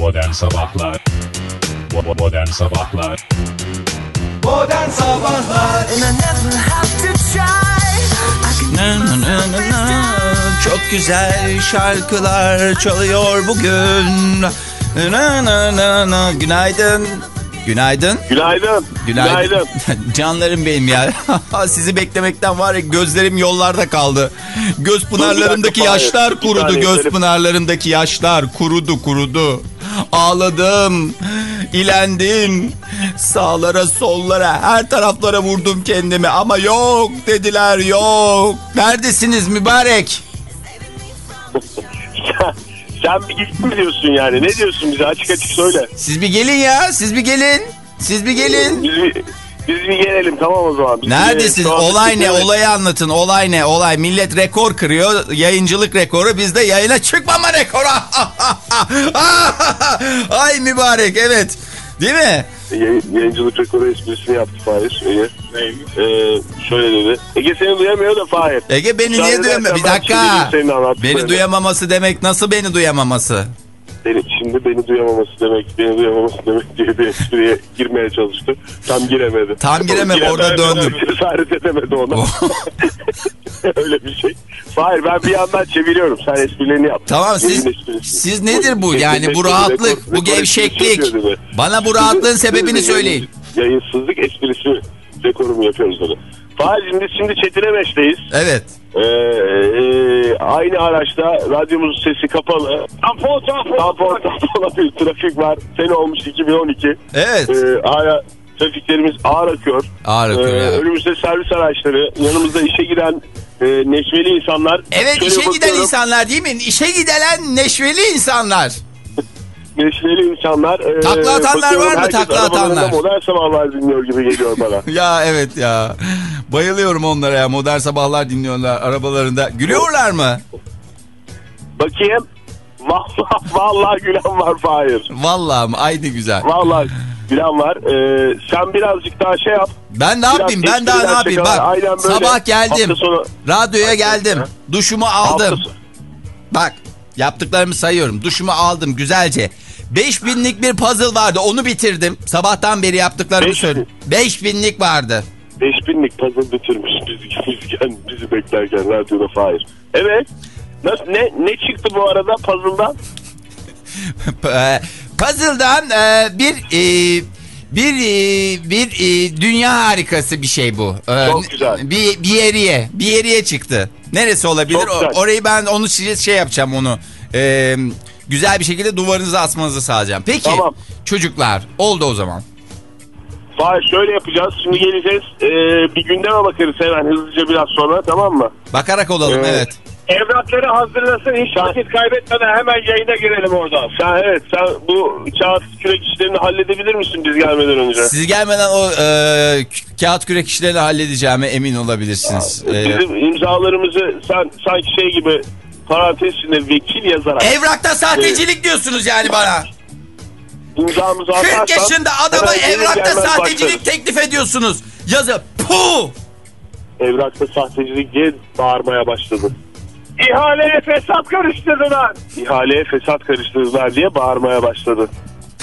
Modern Sabahlar Modern Sabahlar Modern Sabahlar Na, na, na, na, na. Çok güzel şarkılar çalıyor bugün. Na, na, na, na. Günaydın. Günaydın. Günaydın. Günaydın. Canlarım benim ya. Sizi beklemekten var ya gözlerim yollarda kaldı. Göz dakika, yaşlar kurudu. Göz pınarlarındaki yaşlar kurudu kurudu. Ağladım. ilendim. Sağlara sollara her taraflara vurdum kendimi ama yok dediler yok. Neredesiniz mübarek? Sen, bir git mi diyorsun yani? Ne diyorsun bize açık açık söyle. Siz bir gelin ya siz bir gelin. Siz bir gelin. Biz bir, biz bir gelelim tamam o zaman. Biz bir Neredesin? gelelim. Olay ne? Olayı anlatın. Olay ne? Olay. Millet rekor kırıyor. Yayıncılık rekoru. Bizde yayına çıkmama rekoru. Ay mübarek. Evet. Değil mi? Yayın- yayıncılık rekoru esprisini yaptı Fahir. Ege. Ee, şöyle dedi. Ege seni duyamıyor da Fahir. Ege beni Müsaade niye duyamıyor? Bir dakika. Beni duyamaması demek nasıl beni duyamaması? Beni, şimdi beni duyamaması demek, beni duyamaması demek diye bir espriye girmeye çalıştı. Tam giremedi. Tam giremedi, orada döndüm. Cesaret edemedi ona. Öyle bir şey. Hayır ben bir yandan çeviriyorum. Sen esprilerini yap. Tamam siz siz nedir bu? Yani bu rahatlık, bu gevşeklik. Bana bu rahatlığın sebebini söyleyin. Yayınsızlık esprisi rekorumu yapıyoruz dedi. Fahir şimdi, şimdi Çetinemeş'teyiz. Evet. Ee, e, aynı araçta radyomuzun sesi kapalı. Tampon tampon. Tampon tampon bir trafik var. Sene olmuş 2012. Evet. Ee, hala trafiklerimiz ağır akıyor. Ağır akıyor Ee. Önümüzde servis araçları. Yanımızda işe giden e, neşveli insanlar. Evet Şöyle işe giden bakıyorum, insanlar değil mi? İşe giden neşveli insanlar. Neşveli insanlar. e, Takla atanlar var mı? Takla atanlar. Modern sabahlar dinliyor gibi geliyor bana. Ya evet ya. Bayılıyorum onlara ya. Modern sabahlar dinliyorlar arabalarında. Gülüyorlar mı? Bakayım. Vallahi, vallahi gülen var Fahir. Vallahi mi? Ay ne güzel. Vallahi gülen var. Ee, sen birazcık daha şey yap. Ben ne yapayım? Ben daha ne yapayım? Bak Aynen böyle. sabah geldim. Sonu- Radyoya geldim. Duşumu aldım. Bak yaptıklarımı sayıyorum. Duşumu aldım güzelce. 5000'lik bir puzzle vardı. Onu bitirdim. Sabahtan beri yaptıklarımı Beş söyledim. 5000'lik vardı. 5000'lik puzzle bitirmiş bizi, bizi, bizi beklerken radyoda Fahir. Evet. Nasıl, ne, ne çıktı bu arada puzzle'dan? P- Puzzle'dan e, bir e, bir e, bir e, dünya harikası bir şey bu. E, Çok güzel. Bir bir yeriye, bir yeriye çıktı. Neresi olabilir? O- orayı ben onu şey, şey yapacağım onu. E, güzel bir şekilde duvarınıza asmanızı sağlayacağım. Peki Tamam. çocuklar oldu o zaman. Fahir şöyle yapacağız. Şimdi geleceğiz. Ee, bir gündeme bakarız hemen hızlıca biraz sonra tamam mı? Bakarak olalım Evet. evet. Evrakları hazırlasın. Hiç vakit kaybetmeden hemen yayına girelim oradan. Sen evet sen bu kağıt kürek işlerini halledebilir misin biz gelmeden önce? Siz gelmeden o e, kağıt kürek işlerini halledeceğime emin olabilirsiniz. E, Bizim imzalarımızı sen sanki şey gibi parantez içinde vekil yazarak evrakta sahtecilik diyorsunuz yani bana. imzamızı 40 atarsan yaşında adama evrakta sahtecilik başlarız. teklif ediyorsunuz. Yazı. Puh! Evrakta sahtecilik diye bağırmaya başladı. İhaleye fesat karıştırdılar. İhaleye fesat karıştırdılar diye bağırmaya başladı.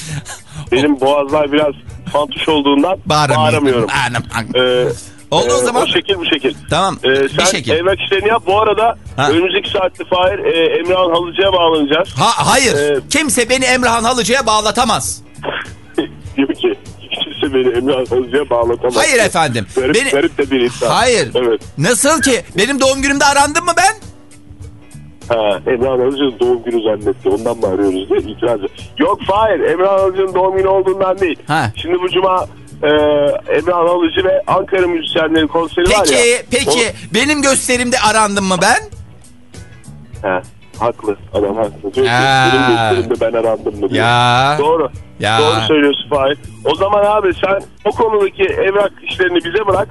Benim boğazlar biraz fantuş olduğundan bağıramıyorum. Anam. Ee, Oldu o e, zaman. O şekil bu şekil. Tamam. Ee, bir sen şekil. evrak işlerini yap. Bu arada Ha. önümüzdeki saatte Fahir e, Emrah'ın Halıcı'ya bağlanacağız. Ha, hayır. Ee, Kimse beni Emrahan Halıcı'ya bağlatamaz. Diyor ki kimse beni Emrah'ın Halıcı'ya bağlatamaz. Hayır efendim. Garip, Beni... garip de bir iddia. Hayır. Evet. Nasıl ki? Benim doğum günümde arandım mı ben? Ha, Emrah'ın Halıcı'nın doğum günü zannetti. Ondan mı arıyoruz diye itiraz. Yok Fahir Emrah'ın Halıcı'nın doğum günü olduğundan değil. Ha. Şimdi bu cuma e, Emrah'ın Halıcı ve Ankara müzisyenleri konseri var ya. Peki, peki. Benim gösterimde arandım mı ben? O- Ha, haklı. Adam haklı. Ha. benim gösterimde ben arandım mı diyor. Ya. Doğru. Ya. Doğru söylüyorsun Fahir. O zaman abi sen o konudaki evrak işlerini bize bırak.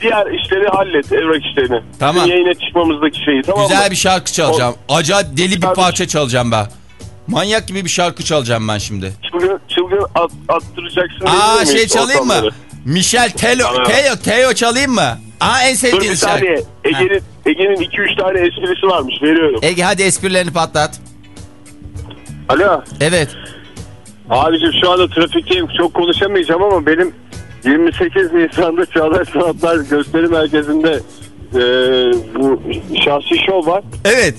Diğer işleri hallet evrak işlerini. Tamam. Bizim yayına çıkmamızdaki şeyi tamam mı? Güzel bir şarkı çalacağım. Acayip deli bir parça çalacağım ben. Manyak gibi bir şarkı çalacağım ben şimdi. Çılgın, çılgın at, attıracaksın. Aa şey çalayım mı? Michel Telo. Teo, Teo çalayım mı? Aa en sevdiğiniz şarkı. Ege'nin Ege'nin 2-3 tane esprisi varmış. Veriyorum. Ege hadi esprilerini patlat. Alo. Evet. Abicim şu anda trafikteyim. Çok konuşamayacağım ama benim 28 Nisan'da Çağdaş Sanatlar Gösteri Merkezi'nde e, bu şahsi şov var. Evet.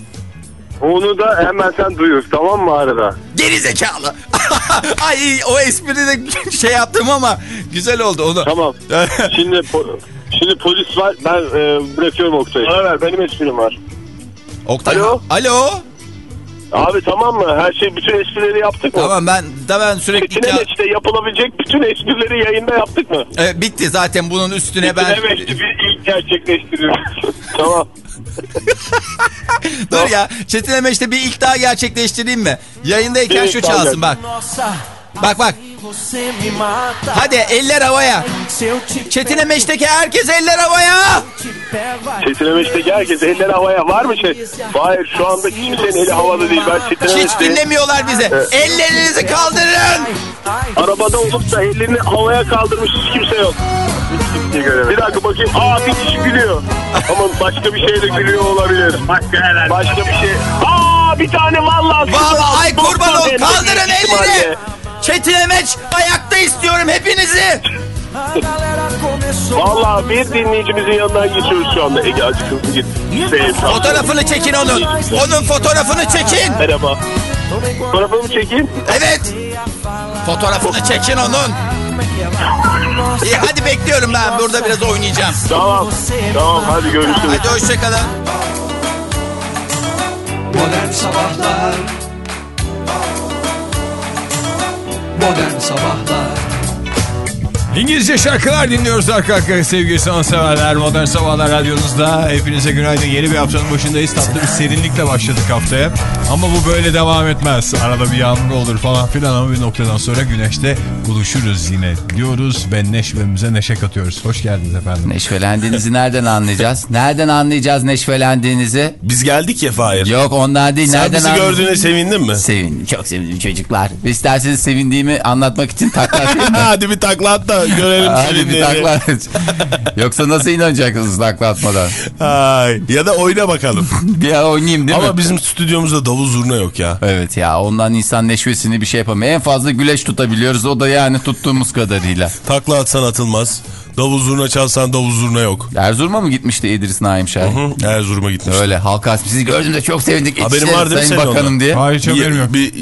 Onu da hemen sen duyur tamam mı arada? Geri zekalı. Ay o espri de şey yaptım ama güzel oldu onu. Tamam. Şimdi po- şimdi polis var. Ben e, bırakıyorum Oktay'ı. Bana ver benim esprim var. Oktay. Alo? Alo. Abi tamam mı? Her şey bütün esprileri yaptık mı? Tamam ben da ben sürekli Çetine Meç'te yapılabilecek bütün esprileri yayında yaptık mı? E, bitti zaten bunun üstüne ben Çetine Meç'te bir ilk gerçekleştiriyoruz. tamam. Dur ya Çetin Emeş'te bir ilk daha gerçekleştireyim mi? Yayındayken şu çalsın bak. Bak bak. Hadi eller havaya. Çetin Emeş'teki herkes eller havaya. Çetine Meç'teki herkes eller havaya var mı şey? Hayır şu anda kimsenin eli havada değil. Ben Çetine Hiç dinlemiyorlar bizi. Ellerinizi kaldırın. arabada olup da ellerini havaya kaldırmış hiç kimse yok. Bir dakika bakayım. Aa bir kişi gülüyor. Ama başka bir şey de gülüyor olabilir. Başka herhalde. Başka bir şey. Aa bir tane vallahi. Vallahi ay kurban ol kaldırın elleri. Çetin Emeç ayakta istiyorum hepinizi. Vallahi bir dinleyicimizin yanından geçiyoruz şu anda. Ege acı hızlı git. Şey, Fotoğrafını çekin onun. Onun fotoğrafını çekin. Merhaba. Fotoğrafımı çekeyim. Evet. Fotoğrafını çekin onun. İyi hadi bekliyorum ben burada biraz oynayacağım. Tamam. Tamam hadi görüşürüz. Hadi hoşçakalın. Modern Sabahlar Modern Sabahlar İngilizce şarkılar dinliyoruz arka arkaya sevgili sanatseverler. Modern Sabahlar Radyonuzda. Hepinize günaydın. Yeni bir haftanın başındayız. Tatlı bir serinlikle başladık haftaya. Ama bu böyle devam etmez. Arada bir yağmur olur falan filan ama bir noktadan sonra güneşte buluşuruz yine diyoruz ve neşvemize neşe katıyoruz. Hoş geldiniz efendim. Neşvelendiğinizi nereden anlayacağız? Nereden anlayacağız neşvelendiğinizi? Biz geldik ya Fahir. Yok ondan değil. Sen nereden bizi gördüğüne sevindin mi? Sevindim. Çok sevindim çocuklar. İsterseniz sevindiğimi anlatmak için takla? Hadi bir takla at da görelim Hadi bir sevindiğini. takla at. Yoksa nasıl inanacaksınız takla atmadan? Ay, ya da oyna bakalım. Bir ara oynayayım değil Ama mi? bizim stüdyomuzda davul zurna yok ya. Evet ya ondan insan neşvesini bir şey yapamıyor. En fazla güleş tutabiliyoruz. O da yani tuttuğumuz kadarıyla. Takla atsan atılmaz. Davul zurna çalsan davul zurna yok. Erzurum'a mı gitmişti İdris Naim Şahin? Hı, Erzurum'a gitmiş. Öyle halka sizi gördüğümde çok sevindik. Haberin var değil mi Sayın senin Bakanım ondan? diye. Hayır çok Bir, bilmiyorum. bir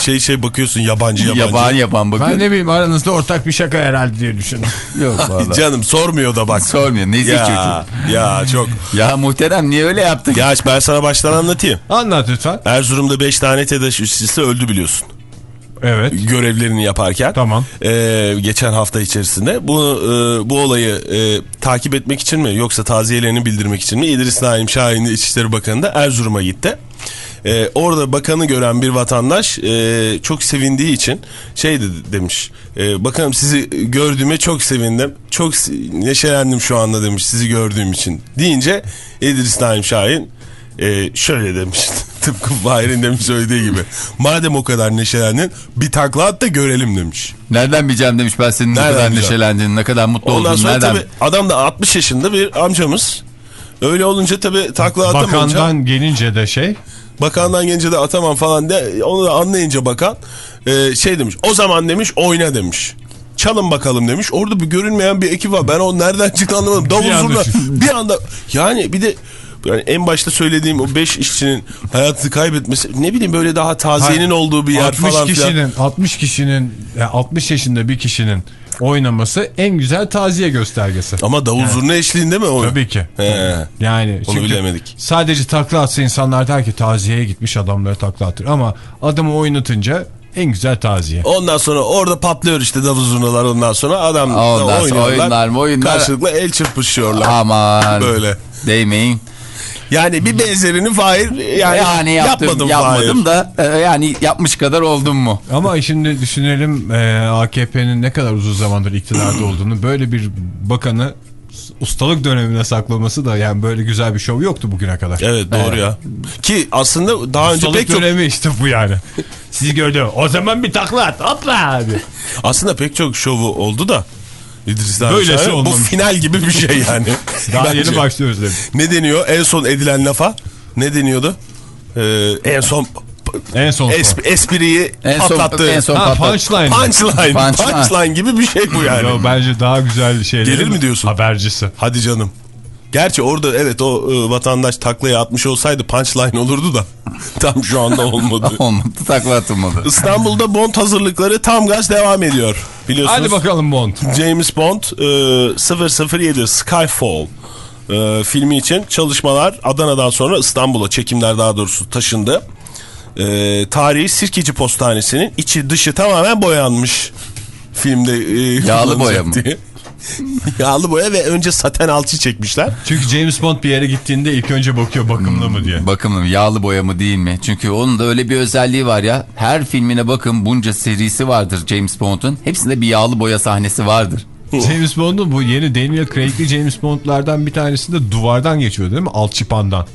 şey şey bakıyorsun yabancı yabancı. Yaban yaban bakın. Ben ne bileyim aranızda ortak bir şaka herhalde diye düşündüm. Yok valla. Canım sormuyor da bak. Sormuyor. Nezih ya, çocuk. ya çok. Ya muhterem niye öyle yaptın? Ya ben sana baştan anlatayım. Anlat lütfen. Erzurum'da 5 tane TEDAŞ üstüsü öldü biliyorsun. Evet. görevlerini yaparken. Tamam. Ee, geçen hafta içerisinde. Bu e, bu olayı e, takip etmek için mi yoksa taziyelerini bildirmek için mi İdris Naim Şahin İçişleri Bakanı da Erzurum'a gitti. Ee, orada bakanı gören bir vatandaş e, çok sevindiği için şey dedi, demiş. E, bakanım sizi gördüğüme çok sevindim. Çok neşelendim şu anda demiş sizi gördüğüm için. Deyince İdris Naim Şahin e, şöyle demiş. Tıpkı Fahir'in demiş söylediği gibi. Madem o kadar neşelendin bir takla at da görelim demiş. Nereden bileceğim demiş ben senin ne Nereden kadar bileceğim? neşelendiğini, ne kadar mutlu Ondan olduğunu. sonra Nereden? tabii adam da 60 yaşında bir amcamız. Öyle olunca tabii takla atamayınca. Bakandan gelince de şey. Bakandan gelince de atamam falan de onu da anlayınca bakan e, şey demiş. O zaman demiş oyna demiş. Çalın bakalım demiş. Orada bir görünmeyen bir ekip var. Ben o nereden çıktı anlamadım. Davul zurna. Bir anda yani bir de yani en başta söylediğim o 5 işçinin hayatını kaybetmesi ne bileyim böyle daha taziyenin Hayır, olduğu bir yer 60 falan kişinin, filan. 60 kişinin, yani 60 yaşında bir kişinin oynaması en güzel taziye göstergesi. Ama davul zurna eşliğinde mi o? Tabii ki. He. Yani Onu çünkü bilemedik. sadece takla atsa insanlar der ki taziyeye gitmiş adamları takla atır. Ama adamı oynatınca en güzel taziye. Ondan sonra orada patlıyor işte davul zurnalar ondan sonra adam Ondan sonra oynuyorlar. oyunlar mı oyunlar? Karşılıklı el çırpışıyorlar. Aman. Böyle. Değmeyin. Yani bir benzerini Fahir yani, Yani yaptım, yapmadım, yapmadım Fahir. da e, yani yapmış kadar oldum mu? Ama şimdi düşünelim e, AKP'nin ne kadar uzun zamandır iktidarda olduğunu böyle bir bakanı ustalık dönemine saklaması da yani böyle güzel bir şov yoktu bugüne kadar. Evet doğru ya. Ki aslında daha önce pek çok dönemi işte bu yani. Sizi gördü. O zaman bir takla at. Hopla abi. aslında pek çok şovu oldu da İdris Naim Böylesi Şahin, bu final gibi bir şey yani. Daha Bence. yeni başlıyoruz dedi. Ne deniyor? En son edilen lafa ne deniyordu? Ee, en son En son. es- espriyi En son, patlattı. en son Ha, patlattı. punchline. Punchline. Punchline. Punchline gibi bir şey bu yani. Yo, bence daha güzel şeyler. Gelir mi diyorsun? Habercisi. Hadi canım. Gerçi orada evet o e, vatandaş taklaya atmış olsaydı punchline olurdu da tam şu anda olmadı. Olmadı takla atılmadı. İstanbul'da Bond hazırlıkları tam gaz devam ediyor. Biliyorsunuz. Hadi bakalım Bond. James Bond e, 007 Skyfall e, filmi için çalışmalar Adana'dan sonra İstanbul'a çekimler daha doğrusu taşındı. E, tarihi Sirkeci Postanesi'nin içi dışı tamamen boyanmış filmde. e, Yağlı boya mı? diye. Yağlı boya ve önce saten alçı çekmişler. Çünkü James Bond bir yere gittiğinde ilk önce bakıyor bakımlı mı diye. Bakın yağlı boya mı değil mi? Çünkü onun da öyle bir özelliği var ya. Her filmine bakın bunca serisi vardır James Bond'un. Hepsinde bir yağlı boya sahnesi vardır. James Bond'un bu yeni Daniel Craig'li James Bond'lardan bir tanesi de duvardan geçiyor değil mi? Alçıpandan.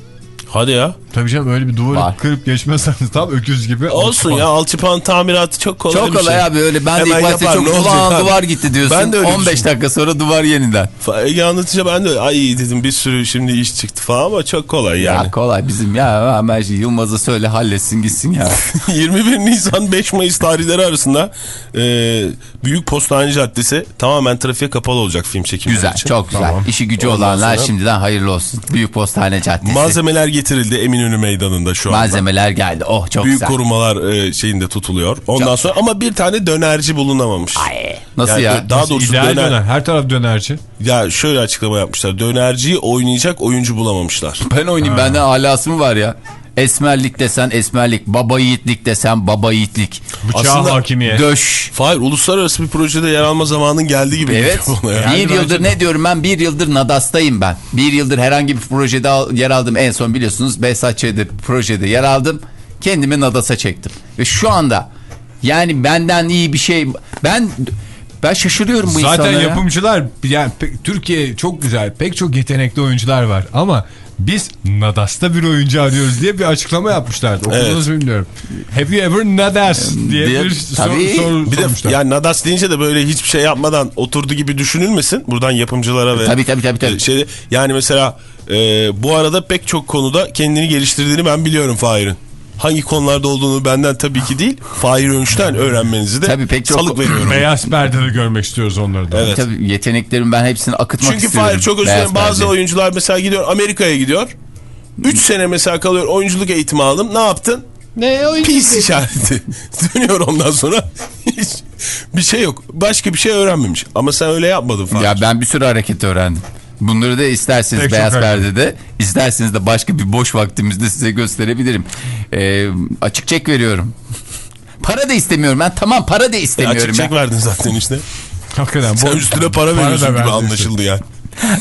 Hadi ya. Tabii canım öyle bir duvarı Var. kırıp geçmezseniz tam öküz gibi. Olsun alçıpan. ya alçıpan tamiratı çok kolay Çok kolay şey. abi öyle. Ben de Hemen ilk başta çok ulan duvar gitti diyorsun. Ben de öyle 15 düşünüyorum. dakika sonra duvar yeniden. Ege anlatınca ben de ay dedim bir sürü şimdi iş çıktı falan ama çok kolay yani. Ya kolay bizim ya hemen şey, Yılmaz'a söyle halletsin gitsin ya. 21 Nisan 5 Mayıs tarihleri arasında e, Büyük Postane Caddesi tamamen trafiğe kapalı olacak film çekimleri güzel için. çok güzel. İşi gücü Ondan olanlar sonra- şimdiden hayırlı olsun. Büyük Postane Caddesi. Malzemeler getirildi Eminönü Meydanı'nda şu anda. Malzemeler geldi. Oh çok Büyük güzel. korumalar e, şeyinde tutuluyor. Ondan Çok sonra ama bir tane dönerci bulunamamış. Ay, nasıl Yani ya? Daha doğrusu İdeal döner, döner. Her taraf dönerci. Ya şöyle açıklama yapmışlar. Dönerciyi oynayacak oyuncu bulamamışlar. Ben oynayayım benden alası mı var ya? Esmerlik desen esmerlik, baba yiğitlik desen baba yiğitlik. Bıçağı Aslında hakimiyet. Döş. Fahir uluslararası bir projede yer alma zamanın geldi gibi. Evet. geliyor bana ya. bir yıldır ne diyorum ben? Bir yıldır Nadas'tayım ben. Bir yıldır herhangi bir projede yer aldım. En son biliyorsunuz Behzat Ç'de projede yer aldım. Kendimi Nadas'a çektim. Ve şu anda yani benden iyi bir şey... Ben ben şaşırıyorum bu Zaten insanlara. yapımcılar yani pe- Türkiye çok güzel pek çok yetenekli oyuncular var ama biz Nadas'ta bir oyuncu arıyoruz diye bir açıklama yapmışlardı. Okudunuz mu bilmiyorum. Have you ever Nadas diye Diye- bir sor, Tabii. soru Bir de sormuşlar. yani Nadas deyince de böyle hiçbir şey yapmadan oturdu gibi düşünülmesin. Buradan yapımcılara ve Tabii tabii tabii. tabii. e, şey yani mesela e, bu arada pek çok konuda kendini geliştirdiğini ben biliyorum Fahir'in. Hangi konularda olduğunu benden tabii ki değil. Fahir Önç'ten öğrenmenizi de Tabii pek çok- salık veriyorum. Beyaz perdede görmek istiyoruz onları da. Evet. Tabii yeteneklerim ben hepsini akıtmak Çünkü istiyorum. Fahir çok özür dilerim. Bazı perde. oyuncular mesela gidiyor Amerika'ya gidiyor. 3 sene mesela kalıyor oyunculuk eğitimi aldım. Ne yaptın? Ne oyuncu? Pis işareti. Dönüyor ondan sonra. Hiç bir şey yok. Başka bir şey öğrenmemiş. Ama sen öyle yapmadın Fahir. Ya ben bir sürü hareket öğrendim. Bunları da isterseniz Pek Beyaz. Perde'de, isterseniz de başka bir boş vaktimizde size gösterebilirim. Ee, açık çek veriyorum. Para da istemiyorum ben. Tamam para da E, istemiyorum. açık çek ben. verdin zaten işte. Hakikaten. Sen üstüne para veriyorsun gibi anlaşıldı yani.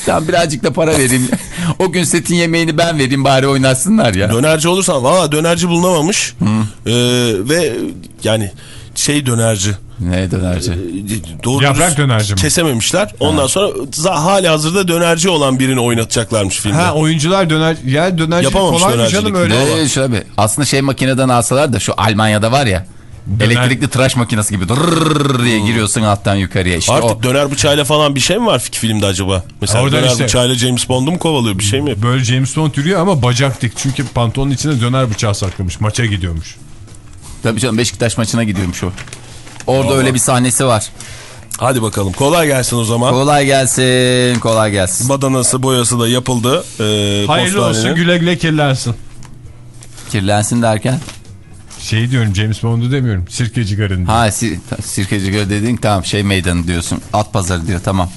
Tamam birazcık da para vereyim. o gün setin yemeğini ben vereyim bari oynasınlar ya. Dönerci olursan valla dönerci bulunamamış. Ee, ve yani şey dönerci. Ne dönerci? Doğru Yaprak dönerci mi? Kesememişler. Ondan sonra hali hazırda dönerci olan birini oynatacaklarmış filmde. Ha oyuncular döner yani dönerci kolay canım öyle? Ne şöyle bir- Aslında şey makineden alsalar da şu Almanya'da var ya. Elektrikli tıraş makinesi gibi dırrrr diye giriyorsun alttan yukarıya. İşte Artık o. döner bıçağıyla falan bir şey mi var filmde acaba? Mesela Oradan döner işte- bıçağıyla James Bond'u mu kovalıyor bir şey mi? Böyle James Bond yürüyor ama bacak dik. Çünkü pantolonun içine döner bıçağı saklamış. Maça gidiyormuş. Tabii canım Beşiktaş maçına gidiyormuş o. Orada öyle bir sahnesi var. Hadi bakalım kolay gelsin o zaman. Kolay gelsin, kolay gelsin. Badanası boyası da yapıldı. Ee, Hayırlı postanenin. olsun güle güle kirlensin. Kirlensin derken. Şey diyorum James Bond'u demiyorum. Sirkeci garın. Ha si ta- sirkeci göl dedin tamam şey meydanı diyorsun. At pazarı diyor tamam.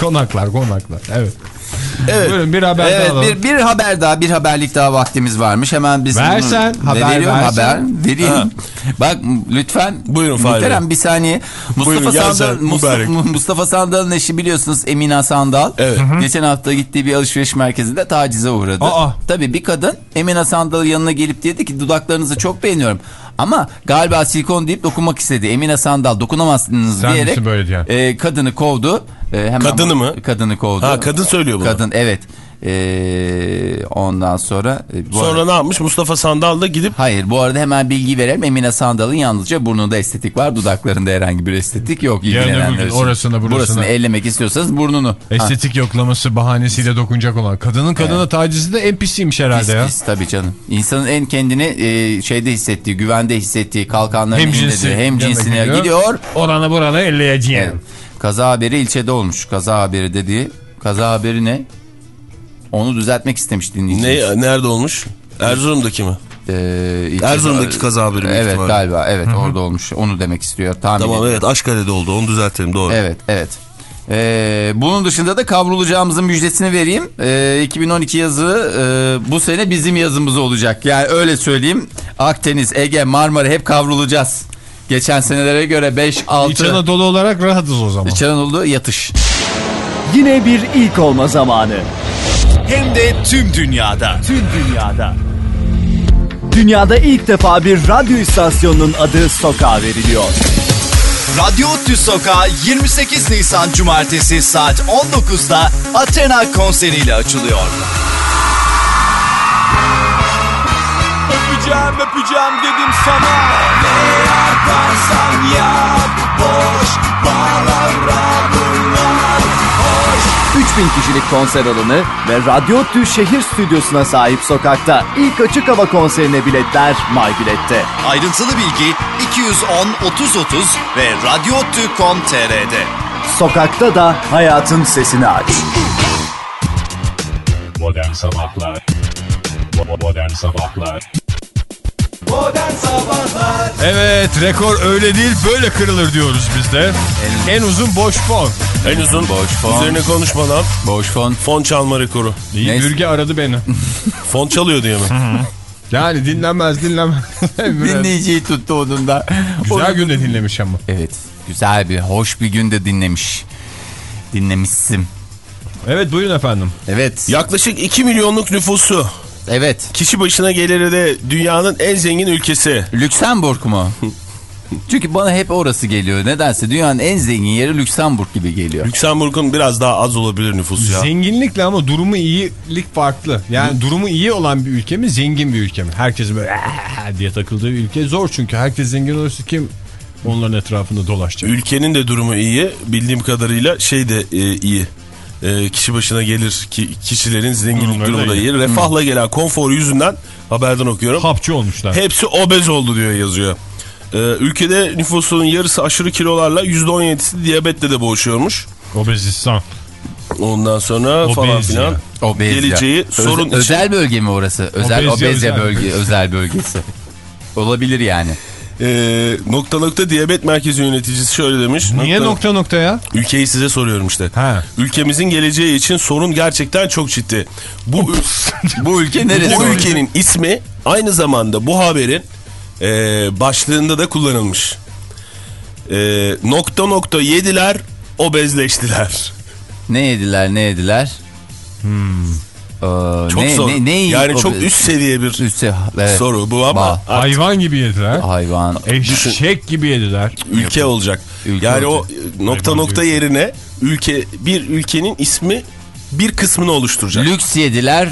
Konaklar konaklar. Evet. Evet. Buyurun bir haber daha Evet alalım. bir, bir haber daha bir haberlik daha vaktimiz varmış. Hemen biz Versen, bunu- haber veriyorum versen. haber. Vereyim. Bak lütfen. Buyurun Fahri Muhterem bir saniye. Mustafa Buyurun, Sandal Mustafa. Mustafa Sandal'ın eşi biliyorsunuz Emine Sandal. Evet. Geçen hafta gittiği bir alışveriş merkezinde tacize uğradı. Aa. Tabii bir kadın Emine Sandal'ın yanına gelip dedi ki dudaklarınızı çok beğeniyorum. Ama galiba silikon deyip dokunmak istedi. Emine Sandal dokunamazsınız Sen diyerek böyle diyen? e, kadını kovdu. E, hemen Kadını mı? Kadını kovdu. Ha kadın söylüyor bunu. Kadın evet. Ee, ondan sonra... e, bu Sonra arada- ne yapmış? Mustafa Sandal da gidip Hayır bu arada hemen bilgi verelim. Emine Sandal'ın yalnızca burnunda estetik var. Dudaklarında herhangi bir estetik yok. İçin. orasını, burasını. Burasını ellemek istiyorsanız burnunu. Ha, Estetik yoklaması bahanesiyle dokunacak olan. Kadının kadına tacizi de en pisiymiş herhalde pis ya. pis tabii canım. İnsanın en kendini e, şeyde hissettiği, güvende hissettiği, kalkanların Hem cinsi hem cinsine gidiyor. gidiyor. Oranı buranı elleyeceğim. Evet. Kaza haberi ilçede olmuş. Kaza haberi dediği. Kaza haberi ne? Onu düzeltmek istemiş dinleyicimiz. ne nerede olmuş? Erzurum'daki mi? Ee, ilçede- Erzurum'daki kaza haberi Evet ihtimalle. galiba evet orada olmuş. Onu demek istiyor. Tahmin Tamam ediyorum. evet Aşkale'de oldu onu düzeltelim doğru. Evet, evet. Ee, bunun dışında da kavrulacağımızın müjdesini vereyim. Ee, 2012 yazı e, bu sene bizim yazımız olacak. Yani öyle söyleyeyim. Akdeniz, Ege, Marmara hep kavrulacağız. Geçen senelere göre 5, 6. İç Anadolu olarak rahatız o zaman. İç Anadolu yatış. Yine bir ilk olma zamanı. Hem de tüm dünyada. Tüm dünyada. Dünyada ilk defa bir radyo istasyonunun adı Sokağa veriliyor. Radyo Tü Sokağı 28 Nisan Cumartesi saat 19'da Athena konseriyle açılıyor. Öpeceğim öpeceğim dedim sana Ne yaparsan yap boş palavra bunlar hoş 3000 kişilik konser alanı ve Radyo Tü şehir stüdyosuna sahip sokakta ilk açık hava konserine biletler MyBilet'te. Ayrıntılı bilgi 210 30 30 ve radyotü.com.tr'de. Sokakta da hayatın sesini aç. Modern Sabahlar Bo- Modern Sabahlar Evet rekor öyle değil böyle kırılır diyoruz biz de. En uzun boş fon. En uzun Boş fon. üzerine konuşmadan Boş fon. fon çalma rekoru. İyi Neyse. Bürge aradı beni. Fon çalıyor diye mi? Yani dinlenmez dinlenmez. Dinleyiciyi tuttu onun da. Güzel günde dinlemiş ama. Evet. Güzel bir, hoş bir günde dinlemiş. Dinlemişsin. Evet buyurun efendim. Evet. Yaklaşık 2 milyonluk nüfusu. Evet. Kişi başına geliri de dünyanın en zengin ülkesi. Lüksemburg mu? Çünkü bana hep orası geliyor. Nedense dünyanın en zengin yeri Lüksemburg gibi geliyor. Lüksemburg'un biraz daha az olabilir nüfusu ya. Zenginlikle ama durumu iyilik farklı. Yani durumu iyi olan bir ülke mi zengin bir ülke mi? Herkes böyle diye takıldığı bir ülke zor çünkü. Herkes zengin olursa kim onların etrafında dolaşacak? Ülkenin de durumu iyi. Bildiğim kadarıyla şey de e, iyi. E, kişi başına gelir ki kişilerin zenginlik Durumları durumu da iyi. Refahla gelen konfor yüzünden haberden okuyorum. Hapçı olmuşlar. Hepsi obez oldu diyor yazıyor. E, ülkede nüfusunun yarısı aşırı kilolarla %17'si diyabetle de boğuşuyormuş. Obezistan. Ondan sonra falan Obezya. filan. Obezya. Geleceği Özel- sorun için. Özel bölge mi orası? Özel Obezya, obezya özel bölge, bölgesi. özel bölgesi. Olabilir yani. E, nokta nokta diyabet merkezi yöneticisi şöyle demiş. Niye nokta nokta ya? Ülkeyi size soruyorum işte. Ha. Ülkemizin geleceği için sorun gerçekten çok ciddi. Bu Bu ülke neresi? bu ülkenin ismi aynı zamanda bu haberin e, başlığında da kullanılmış. E, nokta nokta yediler, obezleştiler. Ne yediler ne yediler? Hmm. Çok ne, zor. Ne, ne yani çok obe- üst seviye bir Üste- evet. soru bu ama artık Hayvan gibi yediler. Hayvan. Eşek gibi yediler. ülke olacak. Ülke yani olacak. o nokta Hayvan nokta diyorsun. yerine ülke bir ülkenin ismi bir kısmını oluşturacak. Lüks yediler.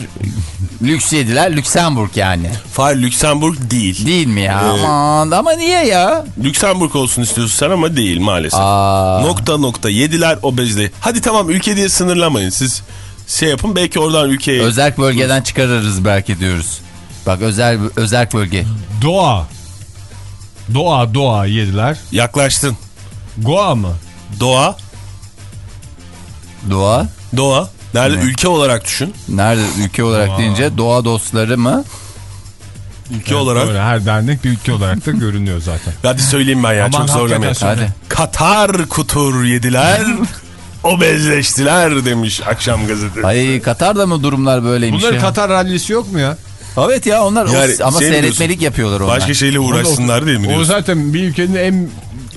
Lüks yediler. Lüksemburg yani. Fahir Lüksemburg değil. Değil mi ya? Ee, Aman ama niye ya? Lüksemburg olsun istiyorsun sen ama değil maalesef. Aa. Nokta nokta yediler obezli. Hadi tamam ülke diye sınırlamayın siz şey yapın belki oradan ülkeye. Özerk bölgeden çıkarırız belki diyoruz. Bak özel özerk bölge. Doğa. Doğa doğa yediler. Yaklaştın. Goa mı? Doğa. Doğa. Doğa. Nerede Ne? ülke olarak düşün. Nerede ülke olarak Doğa. deyince doğa dostları mı? Ülke olarak. Öyle her dernek bir ülke olarak da görünüyor zaten. Hadi söyleyeyim ben ya Aman çok zorlamayın. Hadi. Katar kutur yediler. obezleştiler demiş akşam gazetesi. Ay Katar'da mı durumlar böyleymiş Bunların ya? Katar rallisi yok mu ya? Evet ya onlar o- Yani ama şey seyretmelik diyorsun? yapıyorlar onlar. Başka şeyle uğraşsınlar değil mi O diyorsun? zaten bir ülkenin en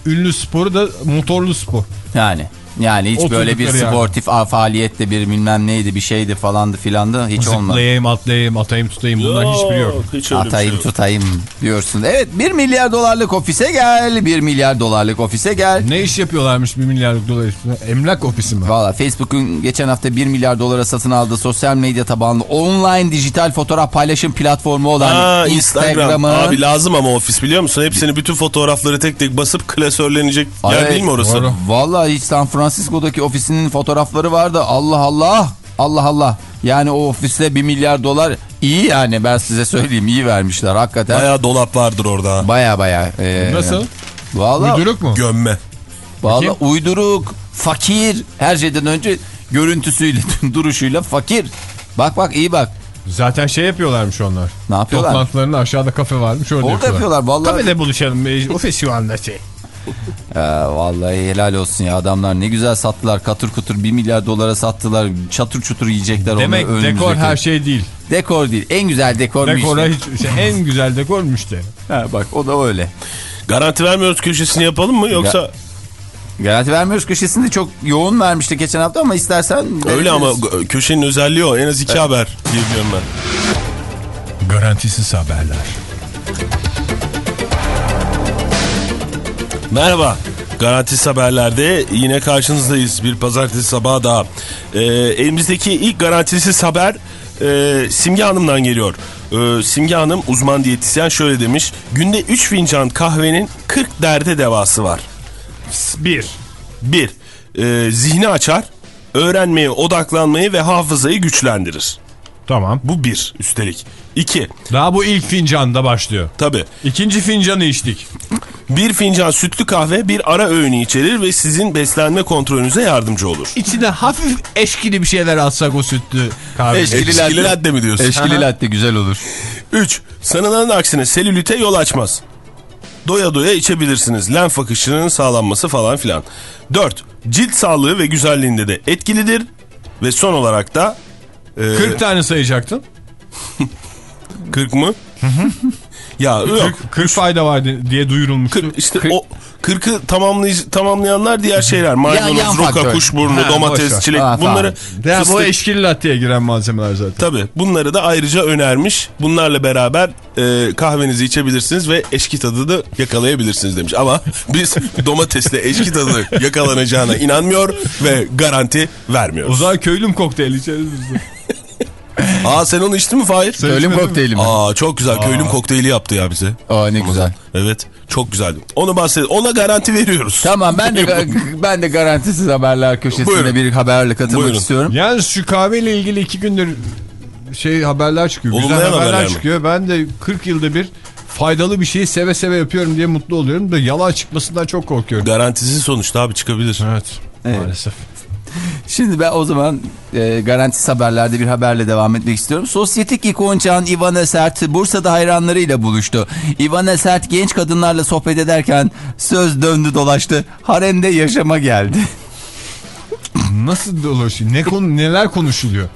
ünlü sporu da motorlu spor. Yani. Yani hiç böyle bir sportif aa, faaliyette bir bilmem neydi bir şeydi falandı filandı hiç olmadı. Zıplayayım, atlayayım, atayım, tutayım. Bunlar hiçbiri yok. Hiç şey Atayım yok. tutayım diyorsun. Evet 1 milyar dolarlık ofise gel. 1 milyar dolarlık ofise gel. Ne iş yapıyorlarmış 1 milyarlık dolar? Emlak ofisi mi? Valla Facebook'un geçen hafta 1 milyar dolara satın aldığı sosyal medya tabanlı online dijital fotoğraf paylaşım platformu olan Aa, Instagram. Instagram'ın Abi lazım ama ofis biliyor musun? Hepsini bütün fotoğrafları tek tek basıp klasörlenecek yer Evet, değil mi orası? Vallahi hiç San Francisco'daki ofisinin fotoğrafları vardı. Allah Allah. Allah Allah. Yani o ofiste 1 milyar dolar iyi yani ben size söyleyeyim iyi vermişler hakikaten. Baya dolap vardır orada. baya. baya e, Nasıl? Valla Uyduruk mu? Gömme. Valla uyduruk, fakir her şeyden önce görüntüsüyle, duruşuyla fakir. Bak bak iyi bak. Zaten şey yapıyorlarmış onlar. Ne yapıyorlar? Toplantılarında aşağıda kafe varmış orada, Orada yapıyorlar vallahi. Kafede buluşalım. Ofis şu anda şey. Ee, vallahi helal olsun ya adamlar ne güzel sattılar katır kutur 1 milyar dolara sattılar çatır çutur yiyecekler Demek onu dekor önümüzdeki- her şey değil. Dekor değil en güzel dekor Dekora hiç, şey, en güzel dekor müşteri. Ha, bak o da öyle. Garanti vermiyoruz köşesini yapalım mı yoksa Ya- Garanti vermiyoruz köşesinde çok yoğun vermişti geçen hafta ama istersen öyle ama köşenin özelliği o. En az iki haber diye biliyorum ben. Garantisiz haberler. Merhaba. Garantisiz haberlerde yine karşınızdayız. Bir pazartesi sabahı daha. Ee, elimizdeki ilk garantisiz haber e, Simge Hanım'dan geliyor. Ee, Simge Hanım uzman diyetisyen şöyle demiş. Günde 3 fincan kahvenin 40 derde devası var. Bir. 1. E, zihni açar. Öğrenmeyi, odaklanmayı ve hafızayı güçlendirir. Tamam. Bu bir üstelik. 2. Daha bu ilk fincanda başlıyor. Tabi. İkinci fincanı içtik. Bir fincan sütlü kahve bir ara öğünü içerir ve sizin beslenme kontrolünüze yardımcı olur. İçine hafif eşkili bir şeyler atsak o sütlü kahve. Eşkili Eşkili latte. latte mi diyorsun? Eşkili latte güzel olur. 3. Sanılanın aksine selülite yol açmaz. Doya doya içebilirsiniz. Lenf akışının sağlanması falan filan. 4. Cilt sağlığı ve güzelliğinde de etkilidir. Ve son olarak da... e, 40 tane sayacaktın. 40 mı? Ya yok. 40, 40 fayda var di- diye duyurulmuştu. 40, işte o 40'ı tamamlayıcı, tamamlayanlar diğer şeyler. Maydanoz, roka, kuşburnu, Ha, domates, çilek Ha, bunları bu fıstık- eşkili latteye giren malzemeler zaten. Tabii bunları da ayrıca önermiş. Bunlarla beraber e, kahvenizi içebilirsiniz ve eşki tadı da yakalayabilirsiniz demiş. Ama biz domatesle eşki tadı yakalanacağına inanmıyor ve garanti O vermiyoruz. zaman köylüm kokteyli içeriz. Aa sen onu içtin mi Fahir? Söyleyeyim kokteyli mi? Aa çok güzel köylüm kokteyli yaptı ya bize. Aa ne güzel. Evet çok güzeldi. Onu bahset. Ona garanti veriyoruz. Tamam ben de ben de garantisiz haberler köşesinde Buyurun. bir haberle katılmak Buyurun. istiyorum. Yalnız şu kahveyle ilgili iki gündür şey haberler çıkıyor. Güzel Olumlayan haberler, haberler mi? çıkıyor. Ben de 40 yılda bir faydalı bir şeyi seve seve yapıyorum diye mutlu oluyorum da yalan çıkmasından çok korkuyorum. Garantisi sonuçta abi çıkabilir. Evet. Evet. Maalesef. Şimdi ben o zaman e, garantisiz haberlerde bir haberle devam etmek istiyorum. Sosyetik ikon çağın Ivana Sert Bursa'da hayranlarıyla buluştu. Ivana Sert genç kadınlarla sohbet ederken söz döndü dolaştı. Haremde yaşama geldi. Nasıl dolaşıyor? Ne konu neler konuşuluyor?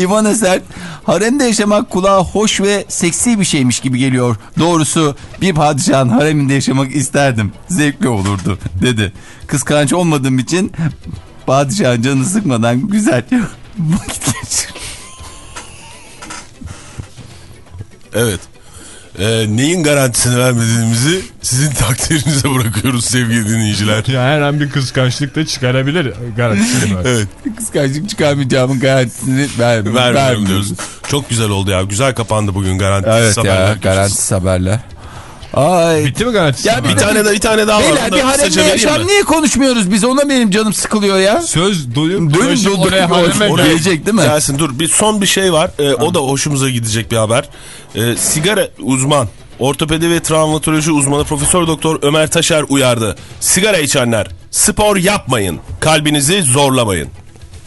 Ivana Sert, haremde yaşamak kulağa hoş ve seksi bir şeymiş gibi geliyor. Doğrusu bir padişahın hareminde yaşamak isterdim. Zevkli olurdu dedi. Kıskanç olmadığım için padişahın canını sıkmadan güzel vakit geçir. Evet. Ee, neyin garantisini vermediğimizi sizin takdirinize bırakıyoruz sevgili dinleyiciler. Ya her an bir kıskançlık da çıkarabilir. Garantisi var. Evet. Kıskançlık çıkarmayacağımın garantisini ver, Vermiyorum vermiyoruz. diyoruz. Çok güzel oldu ya. Güzel kapandı bugün garantisiz Evet haberler ya köşesi. garantisiz haberler. Ay. Bitti mi garantisi? Ya Bir tane de bir tane daha var. Beyler da bir haremde yaşam mi? niye konuşmuyoruz biz? Ona benim canım sıkılıyor ya. Söz doyup Duyun oraya hareme oraya gel. gelecek değil mi? Gelsin dur. Bir son bir şey var. Ee, o da hoşumuza gidecek bir haber. Ee, sigara uzman, ortopedi ve travmatoloji uzmanı Profesör Doktor Ömer Taşer uyardı. Sigara içenler spor yapmayın. Kalbinizi zorlamayın.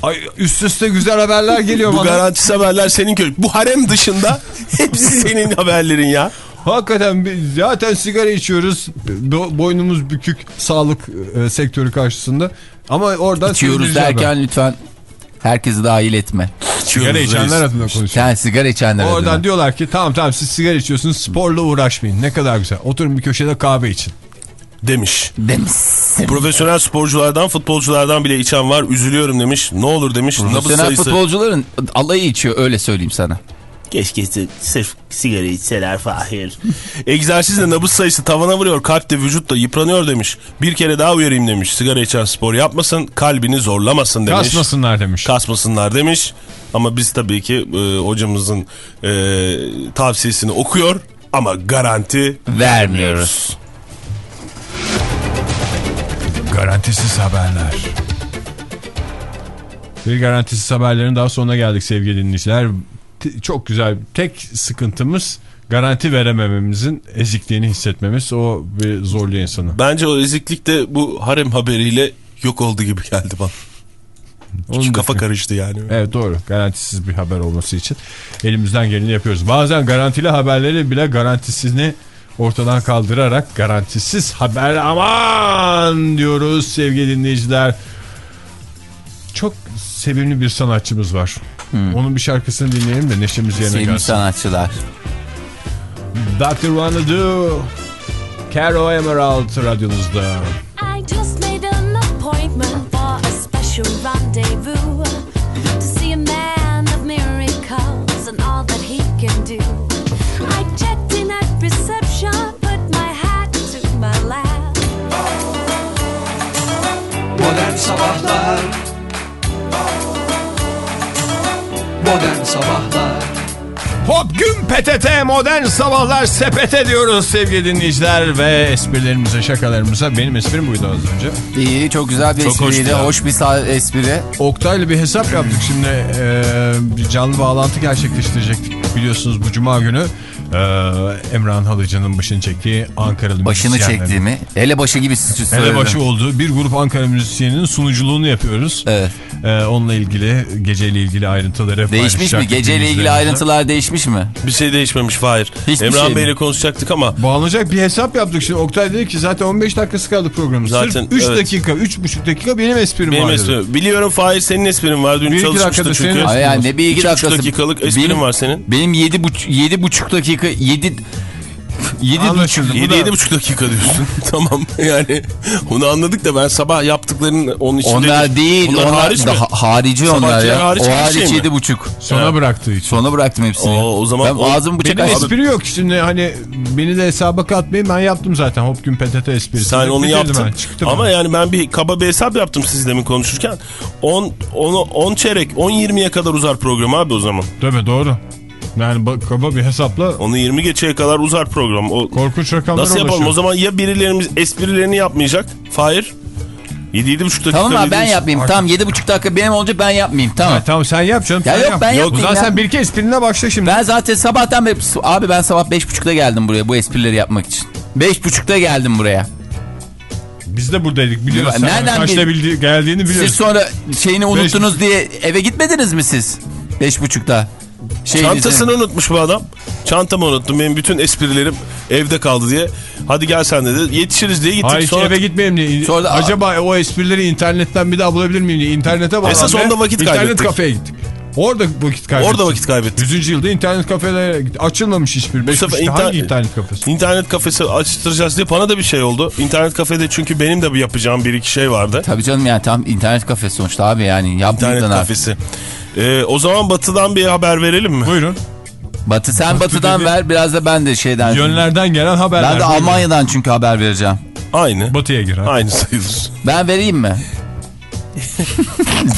Ay, üst üste güzel haberler geliyor Bu bana. garantisi haberler senin köy. Bu harem dışında hepsi senin haberlerin ya. Hakikaten biz zaten sigara içiyoruz. Bo- boynumuz bükük sağlık e, sektörü karşısında. Ama oradan İçiyoruz derken lütfen herkesi dahil etme. sigara içenler adına konuşuyor. Sen sigara içenler Oradan adına. diyorlar ki tamam tamam siz sigara içiyorsunuz sporla uğraşmayın. Ne kadar güzel. Oturun bir köşede kahve için. demiş. Demişsin. Profesyonel sporculardan futbolculardan bile içen var üzülüyorum demiş. Ne olur demiş. Profesyonel sayısı. futbolcuların alayı içiyor öyle söyleyeyim sana. Keşke sırf sigara içseler Fahir. Egzersizle nabız sayısı tavana vuruyor. Kalp de vücut da yıpranıyor demiş. Bir kere daha uyarayım demiş. Sigara içen spor yapmasın. Kalbini zorlamasın demiş. Kasmasınlar demiş. Kasmasınlar demiş. Ama biz tabii ki e, hocamızın e, tavsiyesini okuyor. Ama garanti Vermiyoruz. Garantisiz haberler. Bir garantisiz haberlerin daha sonuna geldik sevgili dinleyiciler. Çok güzel. Tek sıkıntımız garanti veremememizin ezikliğini hissetmemiz. O bir zorluyor insanı. Bence o eziklik de bu harem haberiyle yok oldu gibi geldi bana. Onun kafa karıştı yani. Evet doğru. Garantisiz bir haber olması için elimizden geleni yapıyoruz. Bazen garantili haberleri bile garantisini ortadan kaldırarak garantisiz haber aman diyoruz sevgili dinleyiciler. Çok sevimli bir sanatçımız var. Onun bir şarkısını dinleyelim de neşemiz yerine Sevgili gelsin. sanatçılar. Dr. Wanna Caro Emerald radyonuzda. I just made an appointment for a special rendezvous to see a man of miracles and all that he can do. I checked in at reception, put my hat to my lap. Modern Sabahlar Modern Sabahlar. Hop gün PTT modern sabahlar. Sepete diyoruz sevgili dinleyiciler ve esprilerimize şakalarımıza. Benim esprim buydu az önce. İyi çok güzel bir Çok espriydi. Hoş bir espri. Oktay'la bir hesap yaptık. Şimdi e, bir canlı bağlantı gerçekleştirecektik. Biliyorsunuz bu cuma günü e, Emrah'ın Halıcı'nın başını çektiği Ankaralı Başını çektiğimi. Ele başı gibi söyledi. Elebaşı olduğu bir grup Ankara müzisyeninin sunuculuğunu yapıyoruz. Evet. E, onunla ilgili geceyle ilgili ayrıntıları Değişmiş mi? Geceyle ilgili ayrıntılar değişmiş mi? Bir şey değişmemiş Fahir. Hiçbir Emrah şey? Bey'le konuşacaktık ama Bağlanacak bir hesap yaptık şimdi. Oktay dedi ki zaten 15 dakikası kaldı programın. Zaten, Sırf 3 evet. dakika, 3,5 dakika benim esprim benim var dedi. esprim. Biliyorum Fahir senin esprin var. Dün Bir iki çalışmıştı dakikada çünkü. senin- Ay yani ne bir iki dakikası. dakikalık esprin var senin. Benim yedi, buç yedi buçuk dakika yedi yedi Anlaşıldı. Bu 7 da- 7,5 dakika diyorsun. tamam yani onu anladık da ben sabah yaptıklarının onun içinde. Onlar değil. Bunlar onlar hariç mi? harici onlar Sabahkiler ya. hariç o hariç şey mi? yedi buçuk. Sona Evet. bıraktığı için. Sona bıraktım hepsini. Oo, o zaman ben o- ağzımı bıçak Benim espri yok şimdi hani beni de hesaba katmayın ben yaptım zaten Hop gün PTT esprisi. Sen onu yaptın. ben, çıktım Ama ben. yani ben bir kaba bir hesap yaptım siz demin konuşurken. 10 onu 10 çeyrek 10 20'ye kadar uzar program abi o zaman. Tabii doğru. Yani kaba bir hesapla Onu 20 geçeye kadar uzar program. O korkunç rakamlara nasıl yapalım? ulaşıyor. O zaman ya birilerimiz esprilerini yapmayacak. Fahir 7 7,5 dakika. Tamam abi ben yapmayayım. Tamam yedi buçuk dakika benim olunca ben yapmayayım. Tamam. Ha, tamam sen yap canım. Ya sen yok, yap. ben O yapmayayım zaman ya. sen bir iki esprine başla şimdi. Ben zaten sabahtan beri abi ben sabah beş buçukta geldim buraya bu esprileri yapmak için. Beş buçukta geldim buraya. Biz de buradaydık biliyoruz. Ya, Sen nereden kaçta bil- bildi, geldiğini biliyoruz. Siz sonra şeyini unuttunuz buçuk. diye eve gitmediniz mi siz? Beş buçukta. Şey Çantasını unutmuş bu adam. Çantamı unuttum. Benim bütün esprilerim evde kaldı diye. Hadi gel sen dedi. Yetişiriz diye gittik. Hayır Sonra eve gitmeyeyim diye. Sonra da- Acaba o esprileri internetten bir daha bulabilir miyim diye. İnternete bağlandı. Esas onda vakit İnternet kaybettik. kafeye gittik. Orada vakit kaybettik. Orada vakit kaybettik. 100. yılda internet kafelere açılmamış hiçbir. Beş sefer buçukta inter- hangi internet kafesi? İnternet kafesi açtıracağız diye bana da bir şey oldu. İnternet kafede çünkü benim de bir yapacağım bir iki şey vardı. Tabii canım yani tam internet kafesi sonuçta abi yani İnternet yapmayacaksın artık. Ee, o zaman batıdan bir haber verelim mi? Buyurun. Batı sen Batı batıdan dedi- ver biraz da ben de şeyden. Yönlerden gelen haberler. ben de Buyurun. Almanya'dan çünkü haber vereceğim. Aynı. Batıya gir. ha. Aynı sayılır. Ben vereyim mi?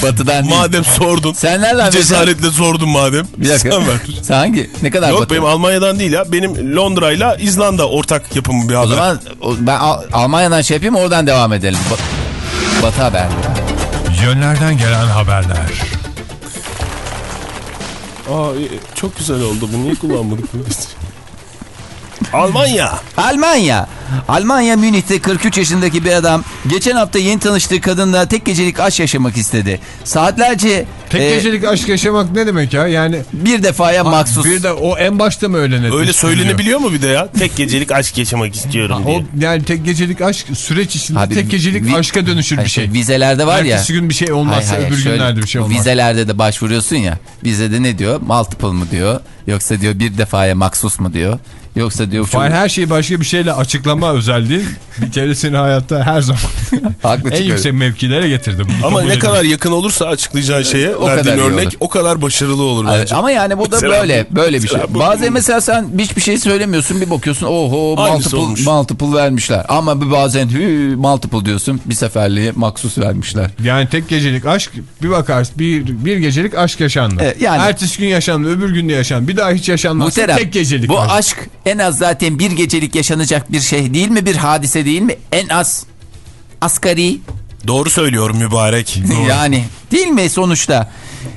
Batıdan değil. Madem sordun. Sen nereden vereceksin? Cesaretle sordun madem. Bir dakika. Sen ver. Sen hangi? Ne kadar Yok batı? benim Almanya'dan değil ya. Benim Londra'yla İzlanda ortak yapımı bir haber. O zaman ben Al- Almanya'dan şey yapayım oradan devam edelim. Ba- batı haber. Yönlerden gelen haberler. Aa, e, çok güzel oldu. Bu niye kullanmadık? Almanya. Almanya. Almanya Münih'te 43 yaşındaki bir adam geçen hafta yeni tanıştığı kadınla tek gecelik aşk yaşamak istedi. Saatlerce Tek e, gecelik aşk yaşamak ne demek ya? Yani bir defaya maksus. bir de o en başta mı öyle netleştiriliyor? Öyle söylenebiliyor mu bir de ya? Tek gecelik aşk yaşamak istiyorum O diye. yani tek gecelik aşk süreç içinde Abi, tek gecelik vi- aşka dönüşür Hayır, bir şey. Vizelerde var ya. Ertesi gün bir şey olmazsa Hayır, hayır, öbür şöyle, günlerde bir şey olmaz. Vizelerde de başvuruyorsun ya. Vizede ne diyor? Multiple mı diyor? Yoksa diyor bir defaya maksus mu diyor? Yoksa diyor şu Fahir her şeyi başka bir şeyle açıklama özelliği bir kere seni hayatta her zaman haklı en çıkıyor. yüksek mevkilere getirdi. Bunu Ama ne ediyorum. kadar yakın olursa açıklayacağın şeye O verdiğin örnek olur. o kadar başarılı olur Evet, bence. ama yani bu da Mesela böyle bu- böyle bir şey. bu- Bazen mesela sen hiçbir şey söylemiyorsun bir bakıyorsun oho olmuş. multiple, multiple vermişler. Ama bir bazen hü, multiple diyorsun bir seferliğe maksus vermişler. Yani tek gecelik aşk bir bakarsın bir, bir gecelik aşk yaşandı. Evet, yani- Ertesi gün yaşandı öbür gün de yaşandı. Bir daha hiç yaşanmaz. Tek gecelik bu aşk. aşk en az zaten bir gecelik yaşanacak bir şey değil mi bir hadise değil mi? En az asgari Doğru söylüyorum mübarek. yani değil mi sonuçta?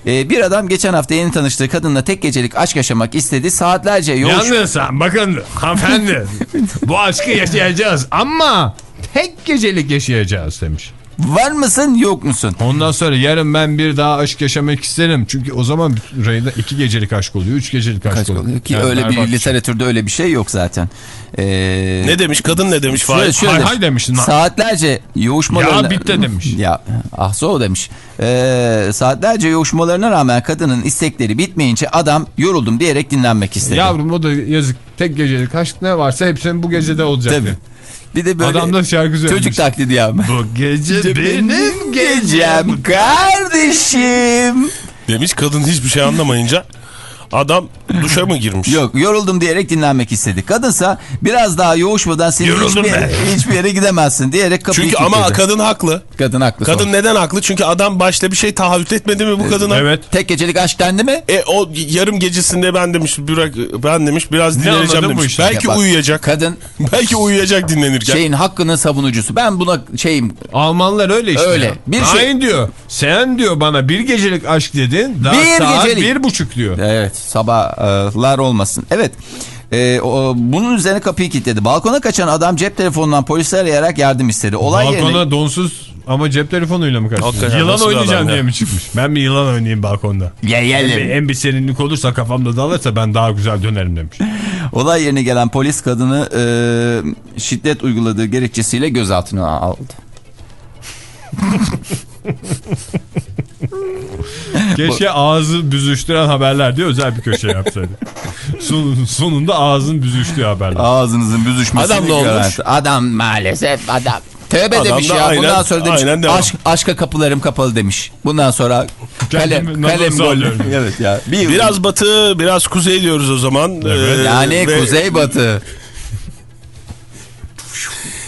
Ee, bir adam geçen hafta yeni tanıştığı kadınla tek gecelik aşk yaşamak istedi. Saatlerce yoğuş... Yalnız sen bakın hanımefendi bu aşkı yaşayacağız ama tek gecelik yaşayacağız demiş. Var mısın yok musun? Ondan sonra yarın ben bir daha aşk yaşamak isterim. Çünkü o zaman rayında iki gecelik aşk oluyor. Üç gecelik aşk Kaç oluyor. ki Yani öyle bir şey. literatürde öyle bir şey yok zaten. Ee, Ne demiş kadın ne demiş şöyle- şöyle Hay demiş. hay demiştin. Saatlerce yoğuşmalarına... Ya bitti demiş. Ya ahso o demiş. Ee, saatlerce yoğuşmalarına rağmen kadının istekleri bitmeyince adam yoruldum diyerek dinlenmek istedi. Yavrum o da yazık. Tek gecelik aşk ne varsa hepsinin bu gecede olacak. Tabii. diye. Bir de böyle Adam da şarkı söylemiş. çocuk taklidi ya. Bu gece benim gecem kardeşim. Demiş kadın hiçbir şey anlamayınca adam duşa mı girmiş? Yok yoruldum diyerek dinlenmek istedi. Kadınsa biraz daha yoğuşmadan Yoruldum hiçbir, ben. hiçbir yere gidemezsin diyerek kapıyı Çünkü ama kilitledi. kadın haklı. Kadın haklı. Kadın son. neden haklı? Çünkü adam başta bir şey taahhüt etmedi mi bu kadına? Evet. Tek gecelik aşk dendi mi? E o yarım gecesinde ben demiş bırak ben demiş biraz dinleneceğim demiş. işten? Belki Ya bak, uyuyacak. Kadın Belki uyuyacak dinlenirken. şeyin hakkının savunucusu. Ben buna şeyim Almanlar öyle işte. Öyle. ya. Bir şey- Hain diyor. Sen diyor bana bir gecelik aşk dedin. Daha Bir saat gecelik. bir buçuk diyor. Evet sabahlar olmasın. Evet Ee, o, bunun üzerine kapıyı kilitledi. Balkona kaçan adam cep telefonundan polisi arayarak yardım istedi. Olay Balkona yerine... donsuz ama cep telefonuyla mı? Hakikaten Yılan oynayacağım diye mi çıkmış? Ben bir yılan oynayayım balkonda. Ya, En ya, bir, ya. en bir serinlik olursa kafamda dağılırsa ben daha güzel dönerim demiş. Olay yerine gelen polis kadını e, şiddet uyguladığı gerekçesiyle gözaltına aldı. Keşke ağzı büzüştüren haberler diye özel bir köşe yapsaydı. Son, sonunda ağzın büzüştüğü haberler. Ağzınızın büzüşmesini Adam ne olmuş? gören- Adam maalesef adam. Tövbe Adam demiş da ya. aynen- Bundan sonra demiş aşk, aşka kapılarım kapalı demiş. Bundan sonra kalem, kalem nasıl gol. alıyorum? evet ya. Bir, Biraz batı biraz kuzey diyoruz o zaman. Evet. Ee, yani ve kuzeybatı.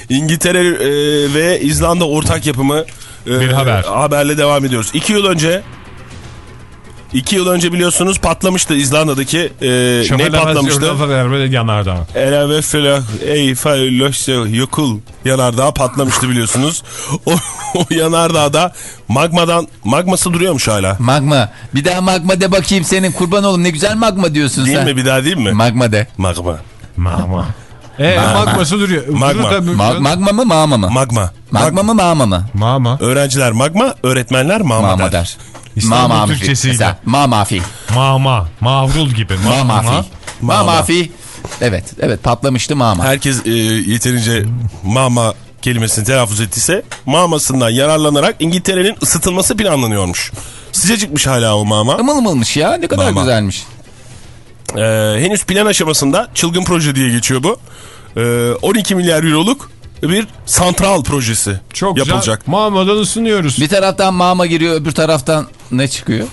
İngiltere e, ve İzlanda ortak yapımı Bir haber. Haberle devam ediyoruz. İki yıl önce iki yıl önce biliyorsunuz patlamıştı İzlanda'daki e, ne patlamıştı? Yanardağ. Eleve filah ey faylöşse yokul yanardağ patlamıştı biliyorsunuz. O, o yanardağda magmadan magması duruyormuş hala. Magma. Bir daha magma de bakayım senin kurban oğlum ne güzel magma diyorsun Değil sen. mi bir daha değil mi? Magma de. Magma. Mama. E magması duruyor. Magma. Ma- magma mı mama mı? Magma. magma mı mama mı? Mama. Öğrenciler magma, öğretmenler mama, Mama der. der. İstanbul Mama Türkçesiyle. Mesela. Mama. Mavrul gibi. Mamafi. Mama. Mamafi. Evet, evet patlamıştı mama. Herkes e, yeterince mama kelimesini telaffuz ettiyse mamasından yararlanarak İngiltere'nin ısıtılması planlanıyormuş. Sıcacıkmış hala o mama. Imıl ımılmış ya ne kadar Mama. güzelmiş. Ee, henüz plan aşamasında çılgın proje diye geçiyor bu. Ee, 12 milyar euroluk bir santral projesi Çok yapılacak. güzel. Mamadan ısınıyoruz. Bir taraftan mama giriyor öbür taraftan ne çıkıyor?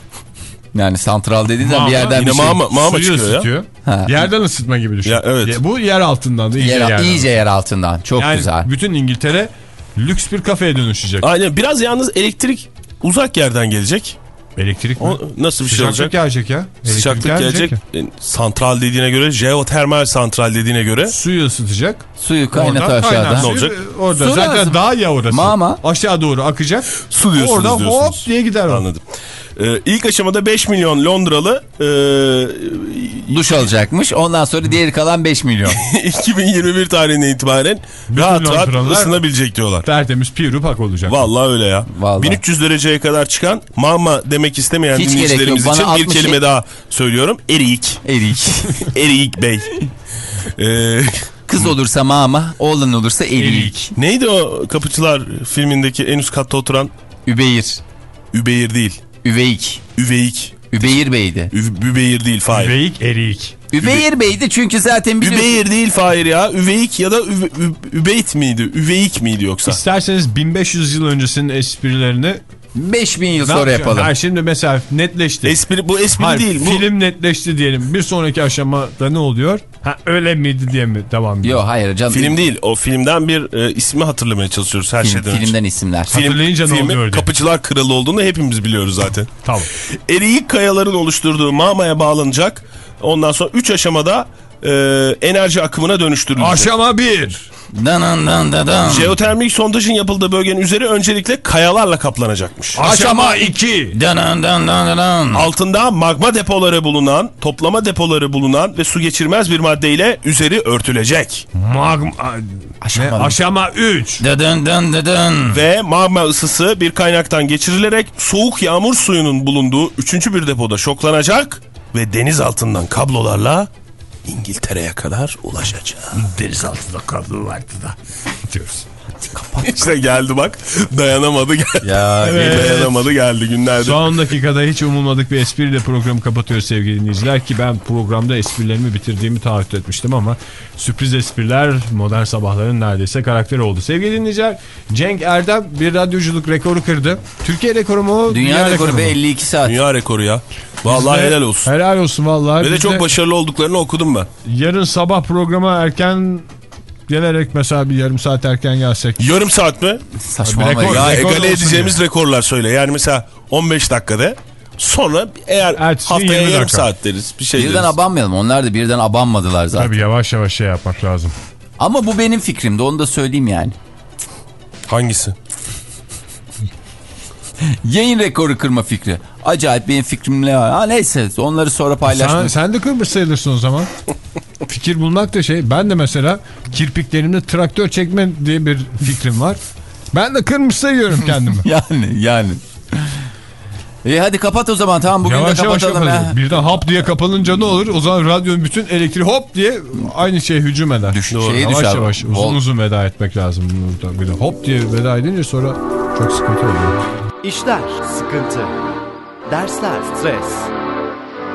Yani santral dediğin zaman bir yerden Yine bir şey. mama, mama Suyu çıkıyor ya. ısıtıyor. Ha. Yerden ısıtma gibi düşün. Ya, evet. Ya, bu yer altından da iyice Yer, yerden. iyice yer altından. Çok Yani güzel. bütün İngiltere lüks bir kafeye dönüşecek. Aynen biraz yalnız elektrik uzak yerden gelecek. Elektrik mi? O nasıl bir şey Sıcaklık olacak? gelecek ya. Elektrik Sıcaklık gelecek. ya. E, Santral dediğine göre, jeotermal santral dediğine göre Suyu ısıtacak. Suyu kaynat Oradan aşağıda. suyu, olacak? Orada Su zaten lazım. dağ ya orası. Mama. Aşağı doğru akacak. su diyorsunuz Orada hop diyorsunuz. diye gider o. Anladım. Ee, ilk aşamada 5 milyon Londralı e, Duş alacakmış. Ondan sonra diğeri kalan 5 milyon. 2021 tarihine itibaren rahat rahat Londralılar- ısınabilecek diyorlar. Tertemiz pirupak olacak. Vallahi öyle ya. Vallahi. 1300 dereceye kadar çıkan mama demek istemeyen Hiç dinleyicilerimiz için Bana bir 60 kelime daha söylüyorum. Eriyik. Erik. Eriyik Bey. Ee, Kız olursa mama, oğlan olursa erik. neydi o Kapıcılar filmindeki en üst katta oturan? Übeyir. Übeyir değil. Üveyik. Üveyik. Übeyir Bey'di. Ü- Übeyir değil Fahir. Üveyik eriyik. Üveyir Bey'di çünkü zaten biliyorsun. Übeyir değil Fahir ya. Üveyik ya da Üve, Übeyt miydi? Üveyik miydi yoksa? İsterseniz 1500 yıl öncesinin esprilerini 5000 yıl ne sonra yapalım. Ha, şimdi mesela netleşti. Espri, bu espri Hayır, değil. Bu, film netleşti diyelim. Bir sonraki aşamada ne oluyor? Ha öyle miydi diye mi devam ediyor? Yok hayır canım. film değil. O filmden bir e, ismi hatırlamaya çalışıyoruz her Film- şeyden önce. filmden isimler. Film, Hatırlayınca ne filmin oluyor diye. Kapıcılar Kralı olduğunu hepimiz biliyoruz zaten. Tamam. Eriyik kayaların oluşturduğu mağmaya bağlanacak. Ondan sonra 3 aşamada e, enerji akımına dönüştürülecek. Aşama 1. Dan dan dan dan dan. Jeotermik sondajın yapıldığı bölgenin üzeri öncelikle kayalarla kaplanacakmış. Aşama 2. Dan dan dan dan dan. Altında magma depoları bulunan, toplama depoları bulunan ve su geçirmez bir maddeyle üzeri örtülecek. Magma. Aşama-? Aşama 3. Dan dan dan dan dan. Ve magma ısısı bir kaynaktan geçirilerek soğuk yağmur suyunun bulunduğu üçüncü bir depoda şoklanacak ve deniz altından kablolarla İngiltere'ye kadar ulaşacak. Deniz altında kablo vardı da. Diyoruz. İşte geldi bak dayanamadı geldi. Ya Dayanamadı geldi günlerdir. Son dakikada hiç umulmadık bir espriyle programı kapatıyoruz sevgili dinleyiciler ki ben programda esprilerimi bitirdiğimi taahhüt etmiştim ama sürpriz espriler modern sabahların neredeyse karakteri oldu. Sevgili dinleyiciler Cenk Erdem bir radyoculuk rekoru kırdı. Türkiye rekoru mu? o, Dünya rekoru mu? be 52 saat. Dünya rekoru ya. Vallahi Biz de- helal olsun. Helal olsun vallahi. Ve de çok başarılı olduklarını okudum ben. Yarın sabah programa erken gelerek mesela bir yarım saat erken gelsek. Yarım saat mi? Saçmalama Rekor- ya. Rekor egale edeceğimiz rekorlar söyle. Yani mesela 15 dakikada sonra eğer Ertesi haftaya 20 yarım dakika. saat deriz. Bir şey Birden deriz. abanmayalım. Onlar da birden abanmadılar zaten. Tabii yavaş yavaş şey yapmak lazım. Ama bu benim fikrimdi. Onu da söyleyeyim yani. Hangisi? Yayın rekoru kırma fikri. Acayip benim fikrimle var. Ha neyse onları sonra paylaştım. Sen, sen de kırmış sayılırsın o zaman. Fikir bulmak da şey. Ben de mesela kirpiklerimde traktör çekme diye bir fikrim var. Ben de kırmış sayıyorum kendimi. Yani yani. İyi hadi kapat o zaman tamam bugün yavaş de yavaş kapatalım ya. yapalım. Birden hop diye kapanınca ne olur? O zaman radyonun bütün elektriği hop diye aynı şey hücum eder. Düş- Doğru. şeye yavaş düşer. yavaş uzun Vol- uzun veda etmek lazım. burada. Bir de hop diye veda edince sonra çok sıkıntı oluyor. İşler, sıkıntı, dersler, stres,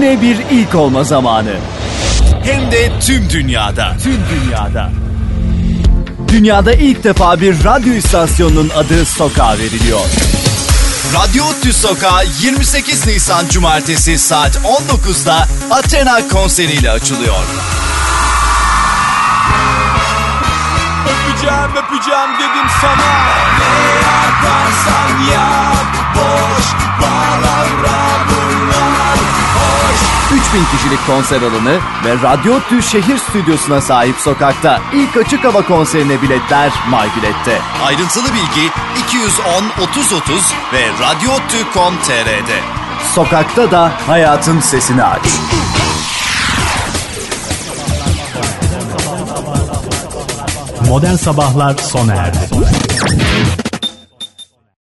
Yine bir ilk olma zamanı. Hem de tüm dünyada. Tüm dünyada. Dünyada ilk defa bir radyo istasyonunun adı Sokağa veriliyor. Radyo Ottu Sokağı 28 Nisan Cumartesi saat 19'da Athena konseriyle açılıyor. Öpeceğim öpeceğim dedim sana Ne yaparsan yap boş palavra 3000 kişilik konser alanı ve Radyo Ottu şehir stüdyosuna sahip sokakta ilk açık hava konserine biletler MyBilet'te. Ayrıntılı bilgi 210 30 30 ve radyoottu.com.tr'de. Sokakta da hayatın sesini aç. Modern Sabahlar sona erdi.